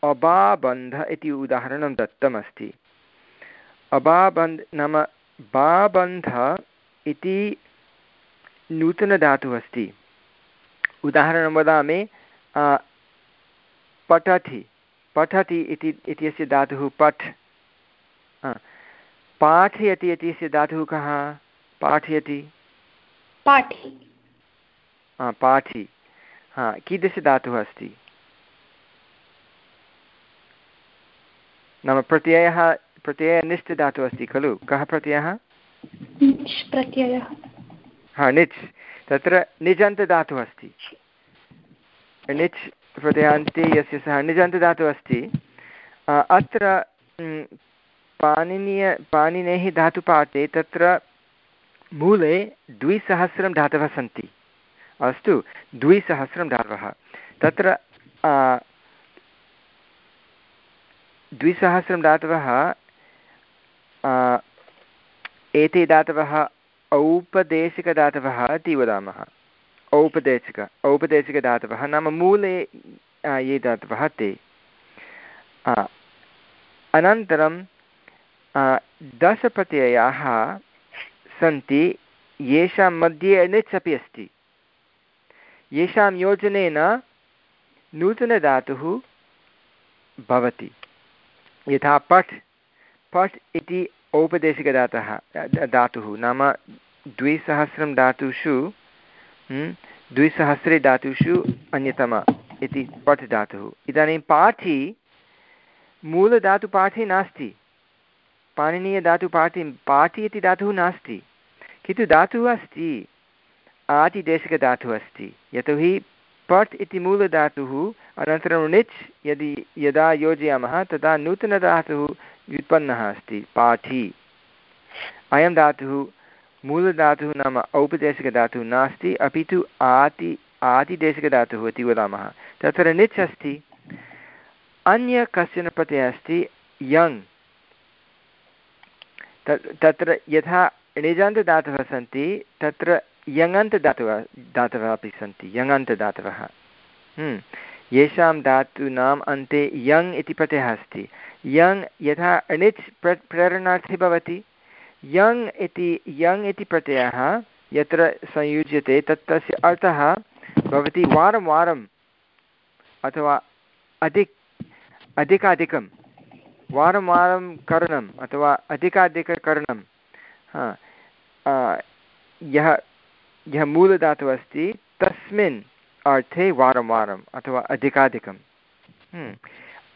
अबाबन्ध इति उदाहरणं दत्तमस्ति। अबाबन्ध नाम बाबन्ध इति नूतनधातुः अस्ति उदाहरणं वदामि पठति। पठति इति, इत्यस्य धातुः पठ्। पाठयति इत्यस्य धातुः कः? पाठयति। पाठि। पाठि। हा कीदृशधातुः अस्ति? नाम प्रत्ययः प्रत्ययनिष्ठधातुः अस्ति खलु? कः प्रत्ययः? प्रत्ययः। हा निच्। तत्र निजन्तधातुः अस्ति। निच् प्रत्ययान्ते यस्य सः निजन्तधातुः अस्ति। अत्र पाणिनीय पाणिनेः धातुपाठे तत्र मूले द्विसहस्रं धातवः सन्ति। अस्तु, द्विसहस्रं धातवः। तत्र द्विसहस्रं धातवः एते धातवः, औपदेशिकधातवः इति वदामः। औपदेशिक, औपदेशिकधातवः नाम मूले ये धातवः ते। अनन्तरं दशप्रत्ययाः सन्ति येषां मध्ये अनिच् अपि अस्ति। येषां योजनेन नूतनधातुः भवति। यथा पठ् पठ् इति औपदेशिकधातः धातुः नाम द्विसहस्रं धातुषु हम्म, द्विसहस्रे धातुषु अन्यतम इति पठ् धातुः। इदानीं पाठि मूलधातुपाठे नास्ति। पाणिनीयधातुपाठे पाठि इति धातुः नास्ति। किन्तु धातुः अस्ति आदिदेशिकधातुः अस्ति। यतोहि पठ् इति मूलधातुः अनन्तरं णिच् यदि, यदा योजयामः, तदा नूतनधातुः व्युत्पन्नः अस्ति, पाठी। अयं धातुः मूलधातुः नाम औपदेशिकधातुः नास्ति, अपि तु आति आदिदेशिकधातुः इति वदामः। तत्र निच् अस्ति। अन्य कश्चन प्रत्ययः अस्ति, यङ्। तत्र यथा णिजन्तदातवः सन्ति, तत्र यङन्तदातवः, दातवः अपि सन्ति, यङन्तदातवः। हम्म। येषां धातूनाम् अन्ते यङ् इति प्रत्ययः अस्ति। यङ् यथा अणिच् प्र, प्रेरणार्थी भवति। यङ् इति यङ् इति प्रत्ययः यत्र संयुज्यते, तत् तस्य अर्थः भवति वारं वारम् अथवा अधिक् अधिकाधिकं वारं वारं करणम् अथवा अधिकाधिककरणं। यः यः मूलधातुः अस्ति, तस्मिन् अर्थे वारं वारम् अथवा अधिकाधिकं हम्म।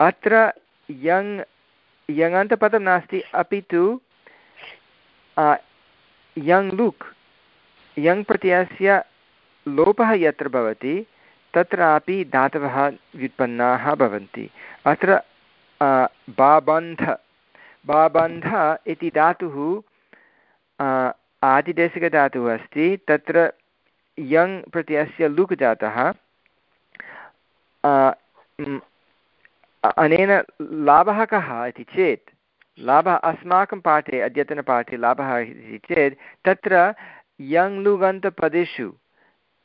अत्र यङ्, यङन्तपदं नास्ति, अपि तु यङ् लुक्, यङ् प्रत्ययस्य लोपः यत्र भवति, तत्रापि धातवः व्युत्पन्नाः भवन्ति। अत्र बाबन्ध। बाबन्ध इति धातुः आदिदेशिकधातुः अस्ति। तत्र यङ् प्रत्ययस्य लुक् जातः। अनेन लाभः कः इति चेत्, लाभः अस्माकं पाठे, अद्यतनपाठे लाभः इति चेत्, तत्र यङ् लुगन्तपदेषु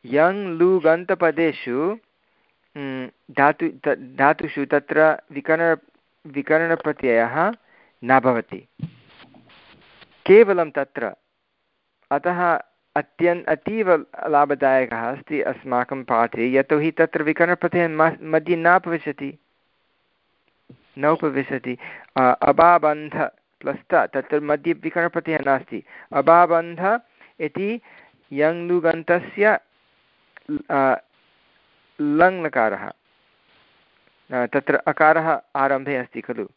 यङ् लुगन्तपदेषु धातु धातुषु तत्र विकर्ण विकरणप्रत्ययः न भवति। केवलं तत्र। अतः अत्यन् अतीव लाभदायकः अस्ति अस्माकं पाठे यतोहि तत्र विकरणप्रत्ययः मध्ये न भविष्यति न उपविशति। अबाबन्ध प्लस्त तत्र मध्ये विकरणप्रत्ययः नास्ति। अबाबन्ध इति यङ्लुगन्तस्य लङ्लकारः। तत्र अकारः आरम्भे अस्ति खलु।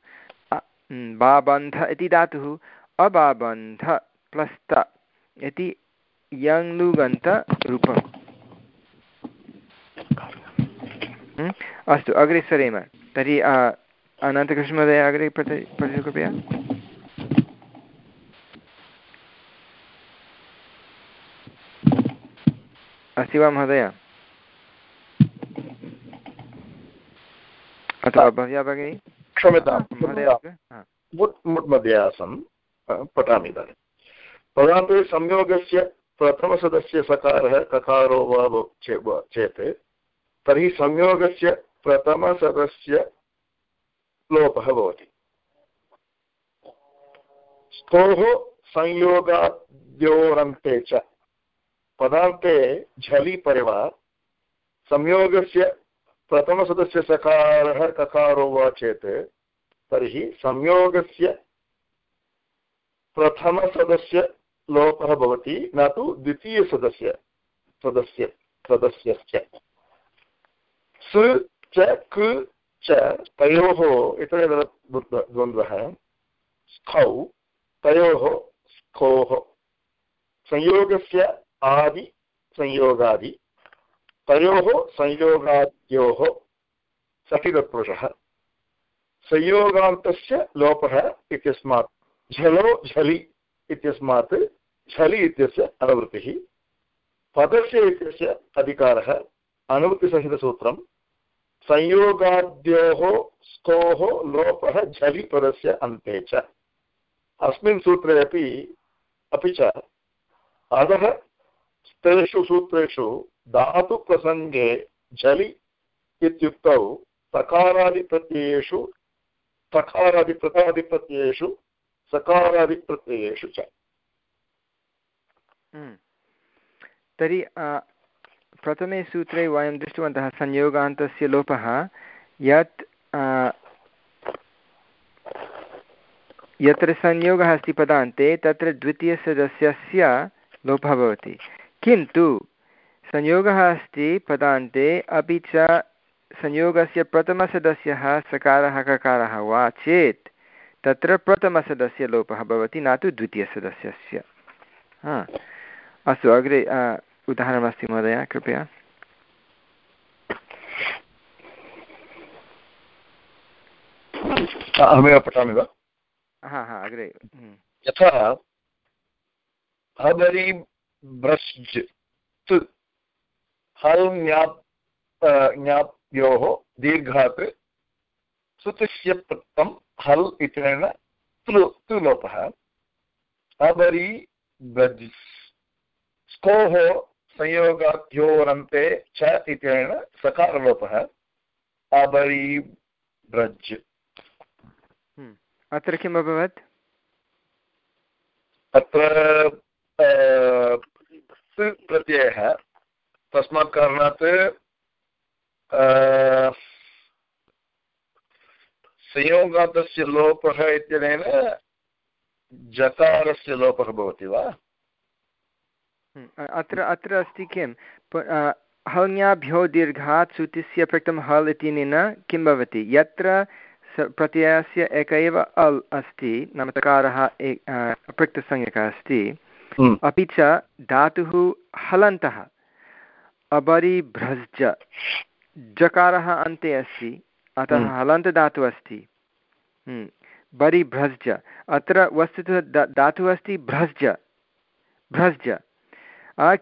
बाबन्ध इति धातुः, अबाबन्ध प्लस्त इति यङ्लुगन्तरूपम्। अस्तु, अग्रे सरेम। तर्हि अनन्तकृष्णमहोदय, अग्रे पठति पठतु कृपया। अस्ति वा महोदय? अथवा भव्या भगिनी क्षम्यतां मध्ये आसं पठामि इदानीं। पदान्ते संयोगस्य प्रथमसदस्य सकारः ककारो वा चेत् तर्हि संयोगस्य प्रथमसदस्य लोपः भवति। स्तोः संयोगाद्योरन्ते च। पदान्ते झलि परिवा संयोगस्य प्रथमसदस्य सकारः ककारो वा चेत् तर्हि संयोगस्य प्रथमसदस्य लोपः भवति, न तु द्वितीयसदस्य सदस्य सदस्यस्य सु च कृ च तयोः, इतरे द्वन्द्वः, स्खौ तयोः, स्खोः। संयोगस्य आदि संयोगादि। तयोः संयोगाद्योः सटितत्पुरुषः संयोगान्तस्य लोपः इत्यस्मात् झलो, झलि इत्यस्मात् झलि इत्यस्य अनुवृत्तिः। पदस्य इत्यस्य अधिकारः अनुवृत्तिसहितसूत्रं संयोगाद्योः स्तोः लोपः झलि पदस्य अन्ते च। अस्मिन् सूत्रे अपि अपि च अधः तेषु सूत्रेषु धातुप्रसङ्गे झलि इत्युक्तौ सकारादिप्रत्ययेषु, सकारादिप्रतादिप्रत्ययेषु, सकारादिप्रत्ययेषु च हम्म। तर्हि प्रथमे सूत्रे वयं दृष्टवन्तः संयोगान्तस्य लोपः, यत् यत्र संयोगः अस्ति पदान्ते, तत्र द्वितीयसदस्यस्य लोपः भवति किन्तु संयोगः अस्ति पदान्ते अपि च संयोगस्य प्रथमसदस्यः सकारः ककारः वा चेत् तत्र प्रथमसदस्य लोपः भवति न तु द्वितीयसदस्यस्य। अस्तु अग्रे उदाहरणमस्ति महोदय कृपया। अहमेव पठामि वा? हा हा अग्रे हम्म। यथा हबरि ब्रश्ज् हल् ज्ञाप् ज्ञाप्योः दीर्घात् सुतुष्य पृक्तं हल् इत्यनेन तु लोपः हबरि ब्रज् स्कोः संयोगाद्योरन्ते च इत्यनेन सकारलोपः। अबरीब्रज् हम्म। अत्र किम् अभवत्? अत्र प्रत्ययः। तस्मात् कारणात् संयोगातस्य लोपः इत्यनेन जकारस्य लोपः भवति वा अत्र अत्र अस्ति किं हल्याभ्यो दीर्घात् सुतिस्य पृक्तं हल् इत्यनेन किं भवति यत्र प्रत्ययस्य एक एव अल् अस्ति नाम तकारः पृक्तसंज्ञकः अस्ति अपि च धातुः हलन्तः अबरिभ्रज्ज जकारः अन्ते अस्ति अतः हलन्तदातुः अस्ति। हम्म, बरि भ्रज्ज। अत्र वस्तुतः दा धातुः अस्ति भ्रज्ज। भ्रज्ज।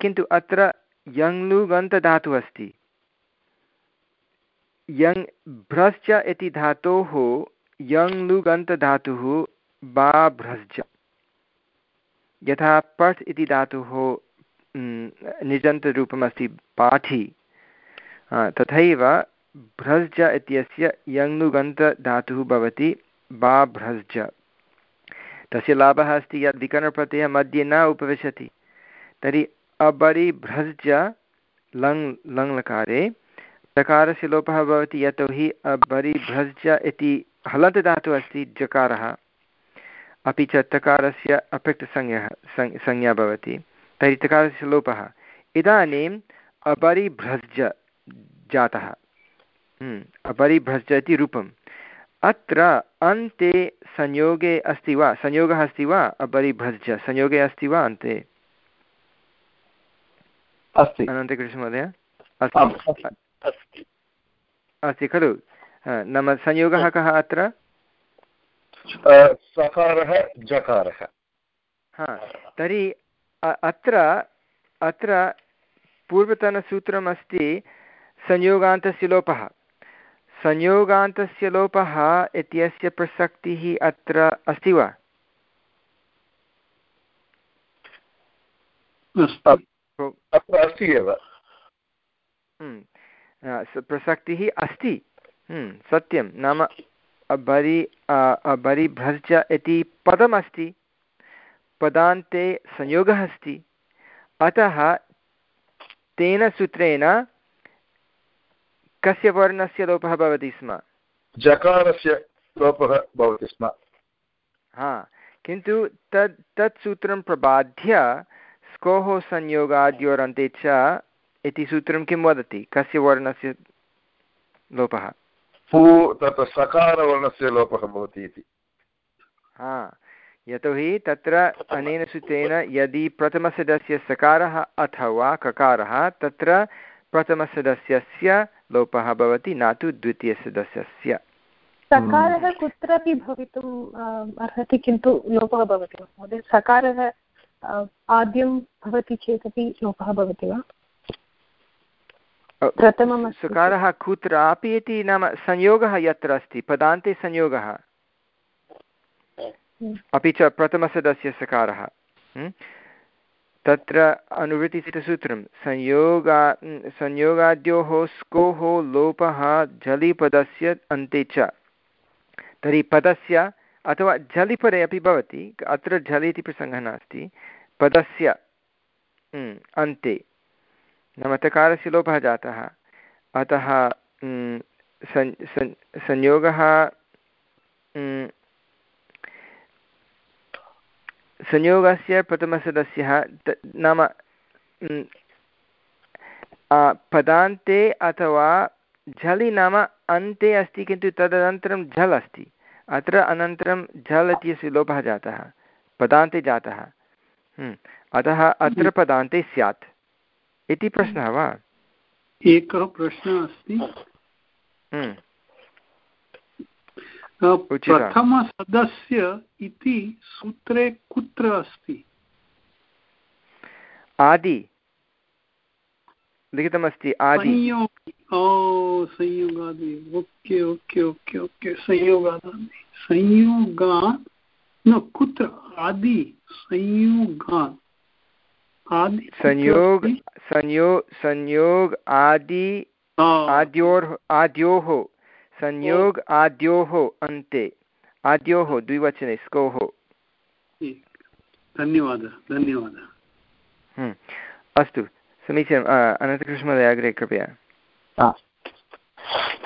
किन्तु अत्र यङ्लुगन्तधातुः अस्ति। यङ् भ्रश्च इति धातोः यङ्लुगन्तधातुः बा भ्रज्ज। यथा पठ् इति धातुः निजन्तरूपमस्ति पाठि तथैव भ्रज्ज इत्यस्य यङ्लुगन्तधातुः भवति बा भ्रज्ज तस्य लाभः अस्ति यत् विकरणप्रत्ययः मध्ये न उपविशति तर्हि अबरिभ्रज्ज लङ् लङ्लकारे चकारस्य लोपः भवति यतोहि अबरिभ्रज्ज इति हलन्तदातुः अस्ति जकारः अपि च तकारस्य अप्रक्तसंज्ञः संज्ञा भवति तर्हि तकारस्य लोपः इदानीम् अपरिभ्रज्ज जातः। हम्म, अपरिभ्रज्ज इति रूपम्। अत्र अन्ते संयोगे अस्ति वा? संयोगः अस्ति वा? अपरिभ्रज्ज। संयोगे अस्ति वा अन्ते? अस्ति। अनन्तकृष्णमहोदय। अस्ति। अस्ति। खलु। नाम संयोगः कः अत्र? सकारः जकारः। हा तर्हि अत्र अत्र पूर्वतनसूत्रमस्ति संयोगान्तस्य लोपः संयोगान्तस्य लोपः इत्यस्य प्रसक्तिः अत्र अस्ति वा? अस्ति। एव। हम्म। प्रसक्तिः अस्ति। हम्म, सत्यं। नाम बरि बरिभ्रज इति पदमस्ति। पदान्ते संयोगः अस्ति। अतः तेन सूत्रेण कस्य वर्णस्य लोपः भवति स्म? जकारस्य लोपः भवति स्म। हा किन्तु तत् तत् सूत्रं प्रबाध्य स्कोः संयोगाद्योरन्ते च इति सूत्रं किं वदति? कस्य वर्णस्य लोपः? पू तत्र सकारवर्णस्य लोपः भवति इति। हा यतोहि तत्र अनेन सूत्रेण यदि प्रथमसदस्य सकारः अथवा ककारः तत्र प्रथमसदस्यस्य लोपः भवति न तु द्वितीयसदस्यस्य। सकारः कुत्रापि भवितुम् अर्हति किन्तु लोपः भवति वा? महोदय सकारः आद्यं भवति चेदपि लोपः भवति वा? प्रथमं सकारः कुत्रापि इति नाम संयोगः यत्र अस्ति? पदान्ते संयोगः। अपि च प्रथमसदस्य सकारः। तत्र अनुवृत्तिसूत्रं संयोगा, संयोगाद्योः स्कोः लोपः झलिपदस्य अन्ते च। तर्हि पदस्य अथवा झलिपदे अपि भवति, अत्र झलि इति प्रसङ्गः नास्ति, पदस्य अन्ते। नाम तकारस्य लोपः जातः। अतः संयोगः संयोगस्य प्रथमसदस्यः नाम पदान्ते अथवा झलि नाम अन्ते अस्ति किन्तु तदनन्तरं झल् अस्ति। अत्र अनन्तरं झल् इत्यस्य लोपः जातः पदान्ते जातः। अतः अत्र पदान्ते स्यात्। इति प्रश्नः वा? एकः प्रश्नः अस्ति। प्रथमसदस्य इति सूत्रे कुत्र अस्ति? आदि। लिखितमस्ति आदि। संयोगादि। Okay okay okay okay. संयोगादि। संयोगात् न कुत्र? आदि संयोगात्। संयोग संयो संयोग आदि आद्योर् आद्योः। संयोग आद्योः अन्ते आद्योः द्विवचने स्कोः धन्यवादः धन्यवादः। हम्म, अस्तु समीचीनम् अनन्तकृष्णमहोदय अग्रे कृपया।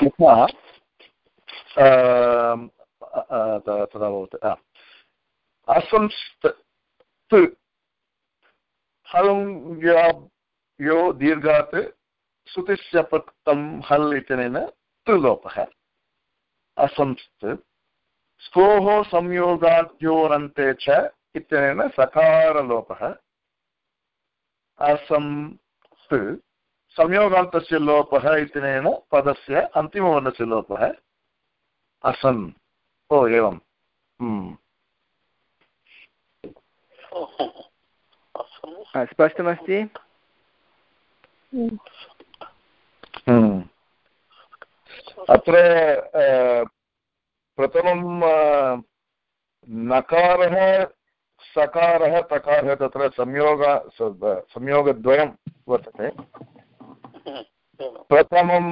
यथा तदा भवतु असंस्त हलं यो दीर्घात् पक्तं हल् इत्यनेन त्रिलोपः असंस्त् स्तोः संयोगाद्योरन्ते च इत्यनेन सकारलोपः। असंस्त् संयोगान्तस्य लोपः इत्यनेन पदस्य अन्तिमवर्णस्य लोपः। असन्। ओ एवं। हम्म। स्पष्टमस्ति? हम्म। अत्र प्रथमं नकारः, सकारः, तकारः तत्र संयोग संयोगद्वयं वर्तते। प्रथमं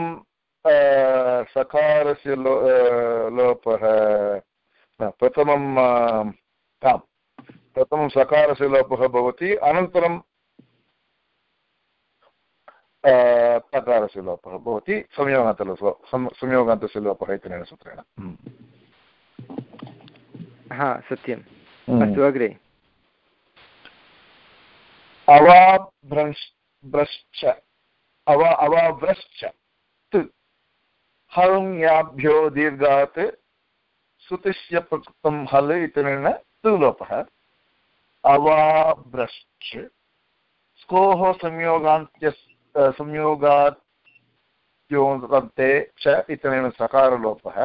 सकारस्य लो लोपः प्रथमं प्रथमं सकारस्य लोपः भवति, अनन्तरं तकारस्य लोपः भवति संयोगान्तलोपः संयोगान्तस्य लोपः इत्यनेन सूत्रेण। हा सत्यम्। अस्तु अग्रे अवाभ्रश्च अव अवाव्रश्च हङ्याभ्यो दीर्घात् सुतिस्य प्रकृतं हल् इत्यनेन तुलोपः अवाभ्रश्च स्कोः संयोगान्त्य संयोगात् योन्ते च इत्यनेन सकारलोपः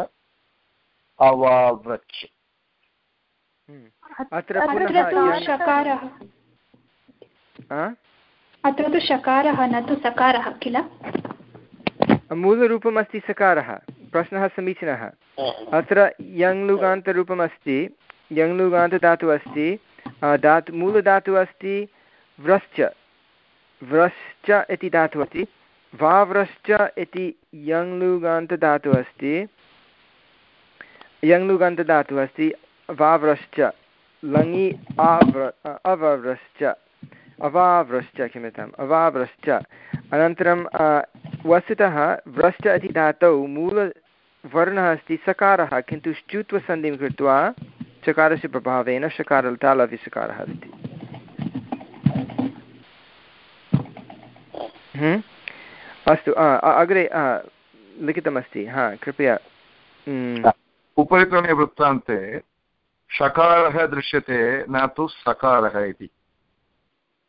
अवाव्रच् हम्म। अत्र अत्र तु शकारः। न तु सकारः किल? मूलरूपम् अस्ति सकारः प्रश्नः समीचीनः। अत्र यङ्लुगान्तरूपम् अस्ति यङ्लुगान्तधातुः अस्ति धातु मूलधातुः अस्ति व्रश्च। व्रश्च इति धातुः अस्ति। वाव्रश्च इति यङ्लुगान्तधातुः अस्ति। यङ्लुगान्तधातुः अस्ति। वाव्रश्च लङि आव्र अवव्रश्च अवाव्रश्च क्षम्यताम् अवाव्रश्च अनन्तरं वस्तुतः व्रश्च इति धातौ मूलवर्णः अस्ति, सकारः, किन्तु श्चुत्वसन्धिं कृत्वा चकारस्य प्रभावेन शकारलता लविसकारः अस्ति। अस्तु अग्रे लिखितमस्ति हा कृपया हम्म। उपरितने वृत्तान्ते शकारः दृश्यते न तु सकारः इति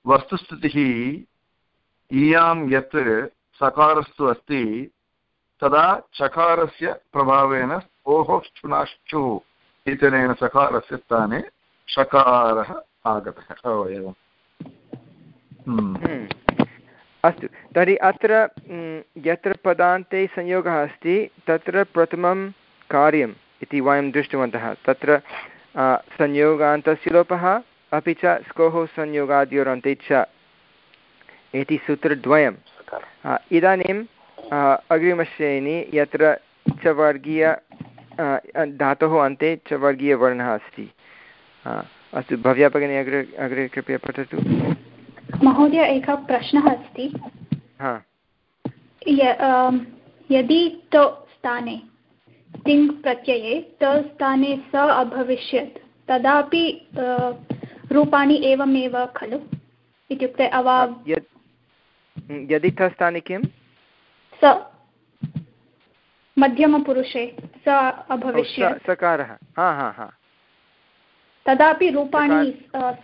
वस्तुस्थितिः इयाँ यत् सकारस्तु अस्ति तदा चकारस्य प्रभावेन ओः क्षुनाश्चुः इत्यनेन सकारस्य स्थाने शकारः आगतः ओ हम्म। हम्म। अस्तु। तर्हि अत्र यत्र पदान्ते संयोगः अस्ति तत्र प्रथमं कार्यम् इति वयं दृष्टवन्तः। तत्र संयोगान्तस्य लोपः अपि च स्कोः संयोगाद्योरन्ते च इति सूत्रद्वयम्। इदानीम् अग्रिमश्रेणी यत्र च वर्गीय धातोः अन्ते च वर्गीयवर्णः अस्ति। अस्तु भव्या भगिनी अग्रे अग्रे कृपया पठतु। महोदय एकः प्रश्नः अस्ति। यदि तो स्थाने तिङ् प्रत्यये त स्थाने स अभविष्यत् तदापि रूपाणि एवमेव खलु? इत्युक्ते अवा यदि तस्थानि किं स मध्यमपुरुषे स अभविष्यत्। सकारः। हा हा हा। तदापि रूपाणि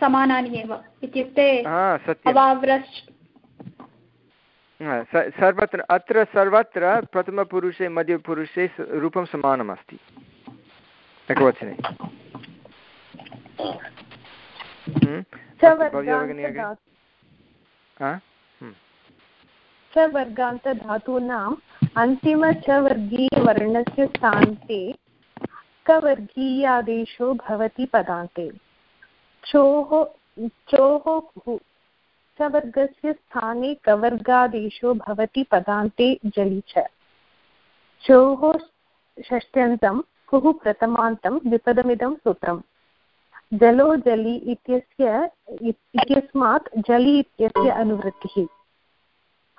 समानानि एव। इत्युक्ते अवाव्रश्। सर्वत्र अत्र सर्वत्र प्रथमपुरुषे मध्यपुरुषे रूपं समानमस्ति। एकवचने। च वर्गान्तधातूनाम् अन्तिम च वर्गीयवर्णस्य स्थान्ते कवर्गीयादेशो भवति पदान्ते। चोः चोः च वर्गस्य स्थाने कवर्गादेशो भवति पदान्ते जलि च। चोः षष्ट्यन्तं कुः प्रथमान्तं विपदमिदं सूत्रम्। जलो जलि इत्यस्य इत्यस्मात् जलि इत्यस्य अनुवृत्तिः।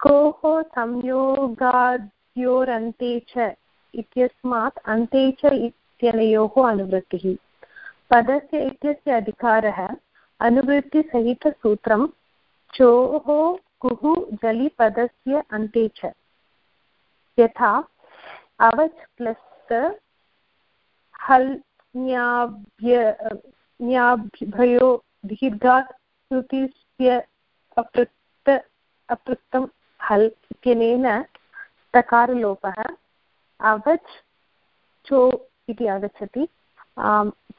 कोः संयोगाद्योरन्ते च इत्यस्मात् अन्ते च इत्यनयोः अनुवृत्तिः। पदस्य इत्यस्य अधिकारः अनुवृत्तिसहितसूत्रं चोः कुः जलि पदस्य अन्ते च। यथा अवच् प्लस् हल् न्याभ्यो दीर्घात् श्रुतिस्य अपृक्त, अपृक्तं हल् इत्यनेन तकारलोपः। अवच् चो इति आगच्छति।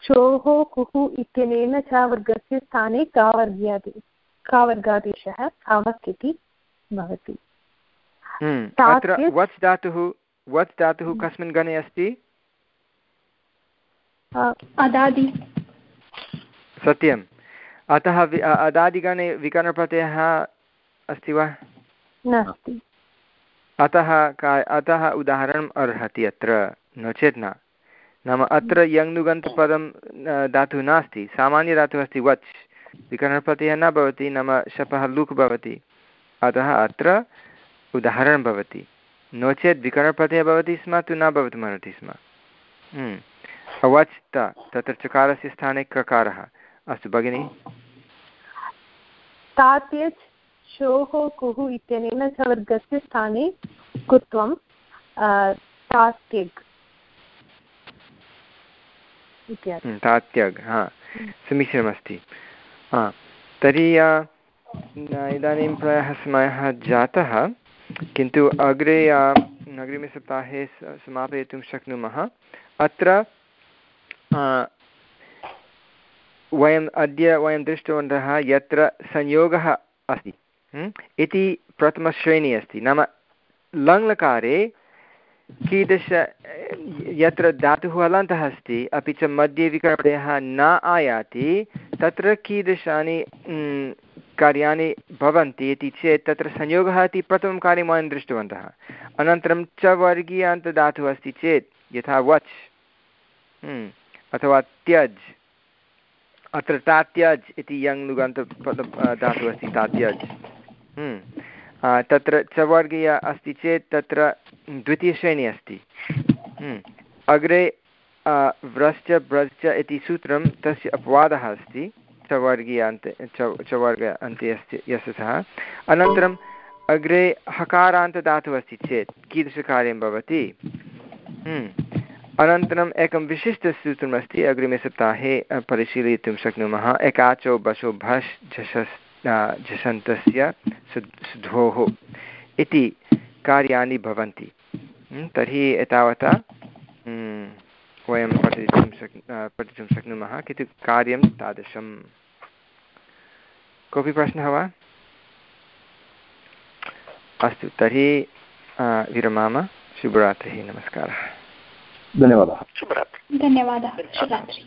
चोः कुः इत्यनेन च वर्गस्य स्थाने का वर्ग्यादि का वर्गादेशः आवक् इति भवति। हम्म, धातुः धातुः कस्मिन् गणे अस्ति? अदादि। सत्यम्। अतः अदादिगणे विकरणप्रत्ययः अस्ति वा? नास्ति। अतः का अतः उदाहरणम् अर्हति अत्र नो चेत् न। नाम अत्र यङ्नुगन्तपदं धातुः नास्ति सामान्यधातुः अस्ति, वच्। विकरणप्रत्ययः न भवति, नाम शपः लुक् भवति। अतः अत्र उदाहरणं भवति। नो चेत् विकरणप्रत्ययः भवति स्म, तु न भवितुमर्हति स्म। हम्म। अवच् त, तत्र चकारस्य स्थाने ककारः। अस्तु, भगिनि। शोः कुः इत्यनेन च वर्गस्य स्थाने कुत्वं तात्यग्। तात्यग् हा। समीचीनमस्ति। हा तर्हि इदानीं प्रायः समयः जातः किन्तु अग्रे अग्रिमसप्ताहे समापयितुं शक्नुमः। अत्र वयम् अद्य वयं दृष्टवन्तः यत्र संयोगः अस्ति। इति प्रथमश्रेणी अस्ति। नाम लङ्लकारे कीदृश यत्र धातुः हलन्तः अस्ति, अपि च मध्ये विकरणप्रत्ययः न आयाति, तत्र कीदृशानि कार्याणि भवन्ति इति चेत् तत्र संयोगः इति प्रथमं कार्यं वयं दृष्टवन्तः अनन्तरं च वर्गीयान्तदातुः अस्ति चेत् यथा वच् अथवा त्यज्, अत्र तात्यज् इति यङ् लुगन्तपद धातुः अस्ति, तात्यज्। तत्र चवर्गीय अस्ति चेत् तत्र द्वितीयश्रेणी अस्ति। हम्म। अग्रे व्रश्च, ब्रश्च इति सूत्रं तस्य अपवादः अस्ति। चवर्गीय अन्ते चवर्ग अन्ते अस्ति, यस्य सः। अनन्तरम् अग्रे हकारान्तदातुः अस्ति चेत्, कीदृशकार्यं भवति? हम्म। अनन्तरम् एकं विशिष्टसूत्रमस्ति, अग्रिमे सप्ताहे परिशीलयितुं शक्नुमः। एकाचो बशो भष् झषस् झषन्तस्य सुधोः इति कार्याणि भवन्ति। तर्हि एतावता वयं पठितुं शक् पठितुं शक्नुमः किन्तु कार्यं तादृशं। कोऽपि प्रश्नः वा? अस्तु तर्हि विरमाम। शुभरात्रिः नमस्कारः। धन्यवादः। धन्यवादः। शुभरात्रि।